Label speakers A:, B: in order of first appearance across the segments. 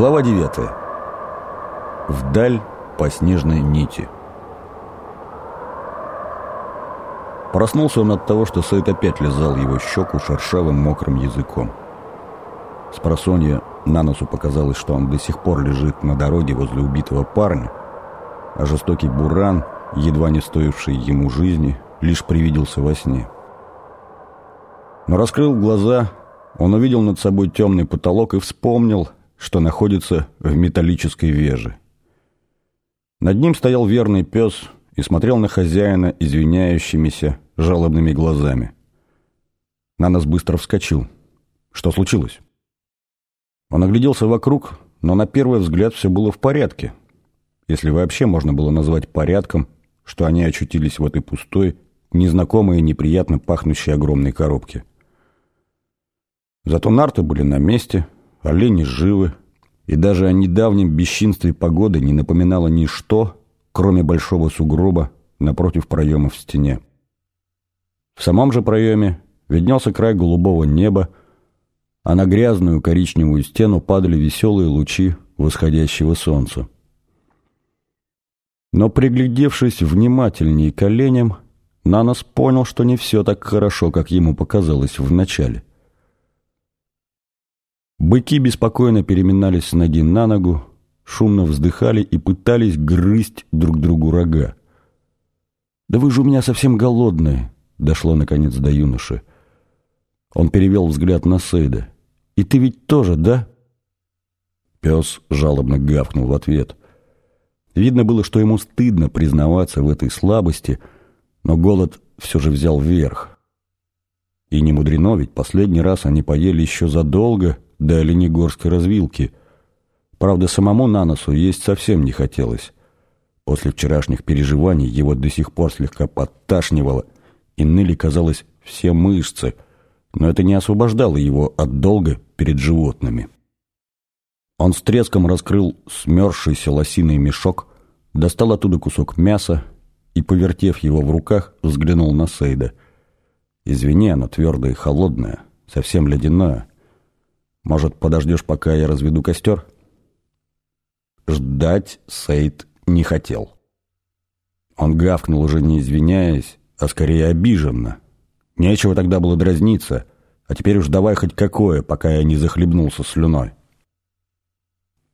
A: Глава 9. Вдаль по снежной нити. Проснулся он от того, что Сейд опять лизал его щеку шершавым мокрым языком. С просонья на носу показалось, что он до сих пор лежит на дороге возле убитого парня, а жестокий буран, едва не стоивший ему жизни, лишь привиделся во сне. Но раскрыл глаза, он увидел над собой темный потолок и вспомнил, что находится в металлической веже. Над ним стоял верный пес и смотрел на хозяина извиняющимися жалобными глазами. Нанос быстро вскочил. Что случилось? Он огляделся вокруг, но на первый взгляд все было в порядке. Если вообще можно было назвать порядком, что они очутились в этой пустой, незнакомой и неприятно пахнущей огромной коробке. Зато нарты были на месте, олени живы, и даже о недавнем бесчинстве погоды не напоминало ничто, кроме большого сугроба напротив проема в стене. В самом же проеме виднелся край голубого неба, а на грязную коричневую стену падали веселые лучи восходящего солнца. Но приглядевшись внимательнее к оленям, Нанос понял, что не все так хорошо, как ему показалось вначале. Быки беспокойно переминались с ноги на ногу, шумно вздыхали и пытались грызть друг другу рога. «Да вы же у меня совсем голодные», — дошло наконец до юноши. Он перевел взгляд на Сейда. «И ты ведь тоже, да?» Пес жалобно гавкнул в ответ. Видно было, что ему стыдно признаваться в этой слабости, но голод все же взял вверх. И не мудрено, ведь последний раз они поели еще задолго до Оленегорской развилки. Правда, самому на носу есть совсем не хотелось. После вчерашних переживаний его до сих пор слегка подташнивало, и ныли, казалось, все мышцы — но это не освобождало его от долга перед животными. Он с треском раскрыл смерзшийся лосиный мешок, достал оттуда кусок мяса и, повертев его в руках, взглянул на Сейда. «Извини, оно твердое и холодное, совсем ледяное. Может, подождешь, пока я разведу костер?» Ждать Сейд не хотел. Он гавкнул уже не извиняясь, а скорее обиженно – Нечего тогда было дразниться, а теперь уж давай хоть какое, пока я не захлебнулся слюной.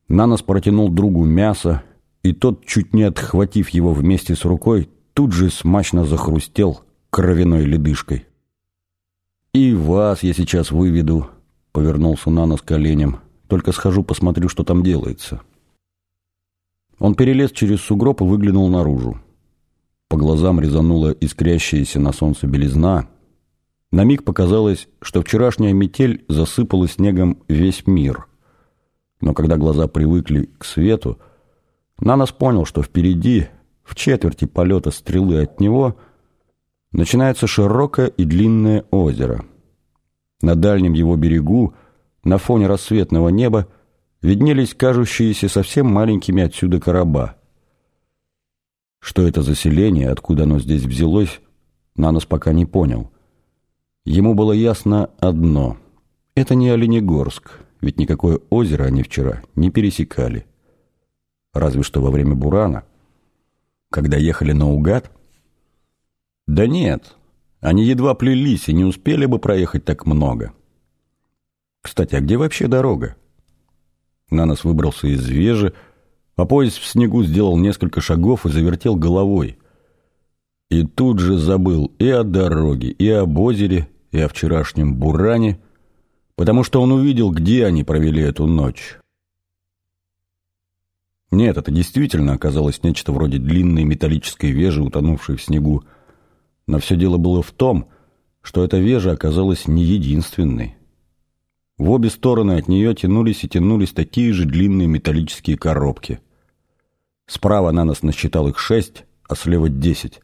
A: Нанос протянул другу мясо, и тот, чуть не отхватив его вместе с рукой, тут же смачно захрустел кровяной ледышкой. «И вас я сейчас выведу», — повернулся Нанос коленем. «Только схожу, посмотрю, что там делается». Он перелез через сугроб и выглянул наружу. По глазам резанула искрящаяся на солнце белизна — на миг показалось, что вчерашняя метель засыпала снегом весь мир. Но когда глаза привыкли к свету, Нанос понял, что впереди, в четверти полета стрелы от него, начинается широкое и длинное озеро. На дальнем его берегу, на фоне рассветного неба, виднелись кажущиеся совсем маленькими отсюда короба. Что это за селение, откуда оно здесь взялось, Нанос пока не понял – Ему было ясно одно. Это не Оленегорск, ведь никакое озеро они вчера не пересекали. Разве что во время Бурана. Когда ехали наугад? Да нет, они едва плелись и не успели бы проехать так много. Кстати, а где вообще дорога? Нанос выбрался из вежи, а поезд в снегу сделал несколько шагов и завертел головой. И тут же забыл и о дороге, и об озере, и о вчерашнем буране, потому что он увидел, где они провели эту ночь. Нет, это действительно оказалось нечто вроде длинной металлической вежи, утонувшей в снегу. Но все дело было в том, что эта вежа оказалась не единственной. В обе стороны от нее тянулись и тянулись такие же длинные металлические коробки. Справа на нас насчитал их шесть, а слева десять,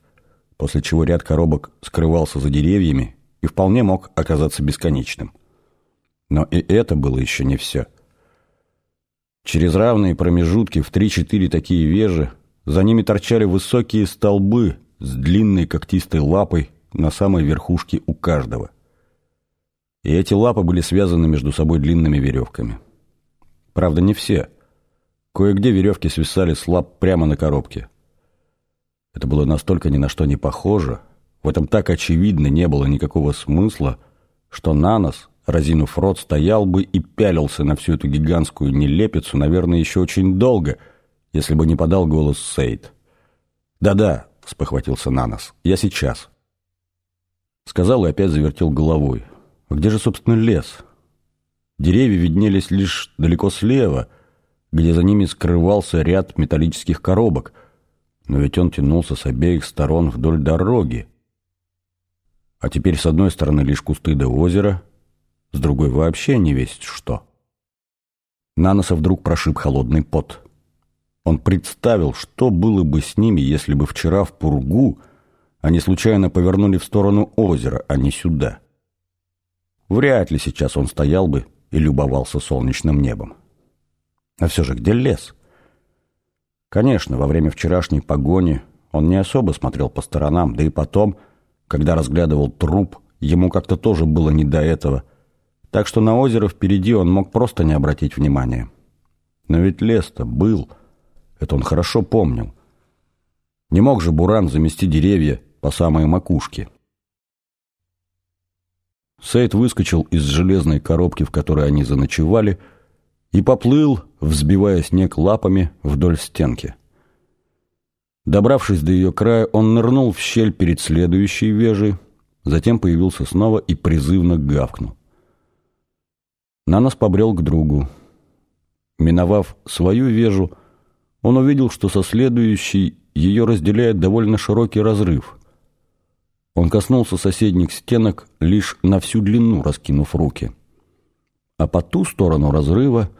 A: после чего ряд коробок скрывался за деревьями, и вполне мог оказаться бесконечным. Но и это было еще не все. Через равные промежутки в три-четыре такие вежи за ними торчали высокие столбы с длинной когтистой лапой на самой верхушке у каждого. И эти лапы были связаны между собой длинными веревками. Правда, не все. Кое-где веревки свисали слаб прямо на коробке. Это было настолько ни на что не похоже, в этом так очевидно не было никакого смысла, что Нанос, разинув рот, стоял бы и пялился на всю эту гигантскую нелепицу, наверное, еще очень долго, если бы не подал голос Сейд. «Да-да», — спохватился Нанос, — «я сейчас». Сказал и опять завертел головой. «А где же, собственно, лес?» Деревья виднелись лишь далеко слева, где за ними скрывался ряд металлических коробок, но ведь он тянулся с обеих сторон вдоль дороги. А теперь с одной стороны лишь кусты до озера, с другой вообще не весть что. Наноса вдруг прошиб холодный пот. Он представил, что было бы с ними, если бы вчера в Пургу они случайно повернули в сторону озера, а не сюда. Вряд ли сейчас он стоял бы и любовался солнечным небом. А все же где лес? Конечно, во время вчерашней погони он не особо смотрел по сторонам, да и потом, когда разглядывал труп, ему как-то тоже было не до этого. Так что на озеро впереди он мог просто не обратить внимания. Но ведь лес-то был, это он хорошо помнил. Не мог же Буран замести деревья по самой макушке. Сейд выскочил из железной коробки, в которой они заночевали, и поплыл, взбивая снег лапами вдоль стенки. Добравшись до ее края, он нырнул в щель перед следующей вежей, затем появился снова и призывно гавкнул. Нанос побрел к другу. Миновав свою вежу, он увидел, что со следующей ее разделяет довольно широкий разрыв. Он коснулся соседних стенок лишь на всю длину, раскинув руки. А по ту сторону разрыва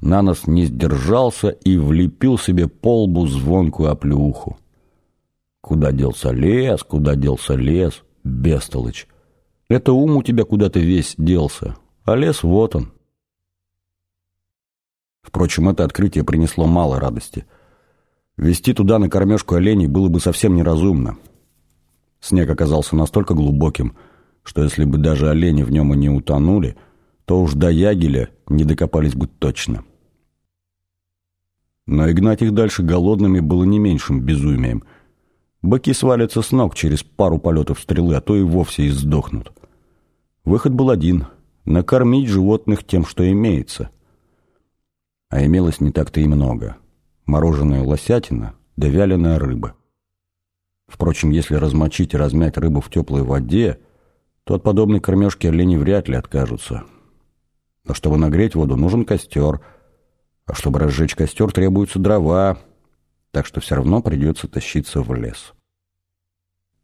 A: Нанос не сдержался и влепил себе по лбу звонкую оплеуху. Куда делся лес, куда делся лес, бестолочь. Это ум у тебя куда-то весь делся, а лес вот он. Впрочем, это открытие принесло мало радости. Вести туда на кормежку оленей было бы совсем неразумно. Снег оказался настолько глубоким, что если бы даже олени в нем и не утонули, то уж до Ягеля не докопались бы точно. Но и гнать их дальше голодными было не меньшим безумием. Быки свалятся с ног через пару полетов стрелы, а то и вовсе и сдохнут. Выход был один — накормить животных тем, что имеется. А имелось не так-то и много. Мороженая лосятина да вяленая рыба. Впрочем, если размочить и размять рыбу в теплой воде, то от подобной кормежки олени вряд ли откажутся. Но чтобы нагреть воду, нужен костер, а чтобы разжечь костер, требуются дрова, так что все равно придется тащиться в лес.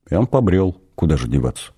A: И он побрел, куда же деваться.